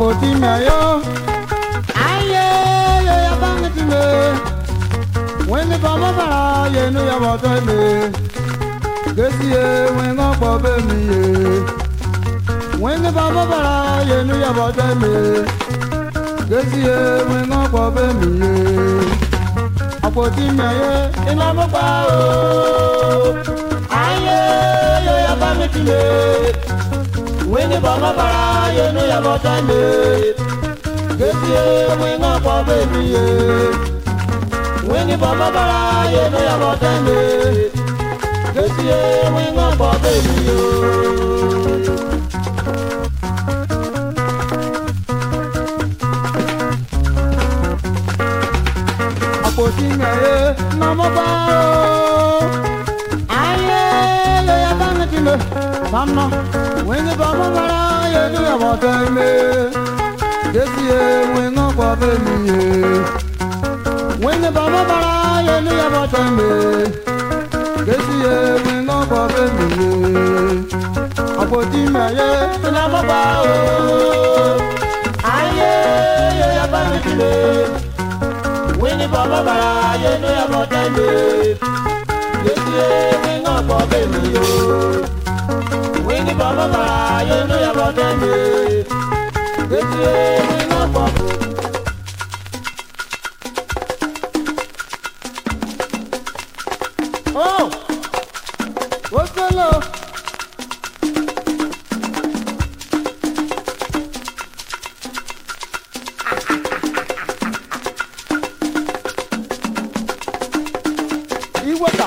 kotimia yo aye yo ya bangetime wene bama bara ye no ya boteme gesi ye wengo bobe mi ye wene bama bara ye no ya boteme gesi ye wengo bobe mi ye akotimia ye ina mo pa o aye yo ya bangetime wini bɔngɔ bara yenu yabɔ tande ketie wiŋa kɔ bemi ye wini bɔngɔ bara yenu yabɔ tande ketie wiŋa kɔ bemi ye. kosingaye namoba ayele yabangitile samno Wingi bama bara ye du ya bote me. Desi ye wingo kwa be mi ye. Wingi bama bara ye du ya bote me. Desi ye wingo kwa be mi ye. Apoti me ye na baba o. Aye ye ya ba mi kile. Wingi bama bara ye du ya bote me. Desi ye wingo kwa be mi ye bọ̀ lọ́ta ayé ló yẹ bọ́ tẹ̀lé ètò ìrìnà pọ̀ kù. ó sọ́lọ́. Iwata.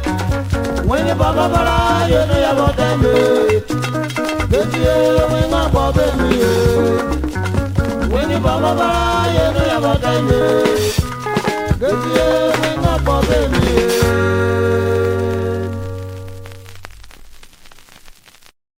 mwene baba bara yono ya botembe Betie mwenga kwa bembe Mwene baba bara yono ya botembe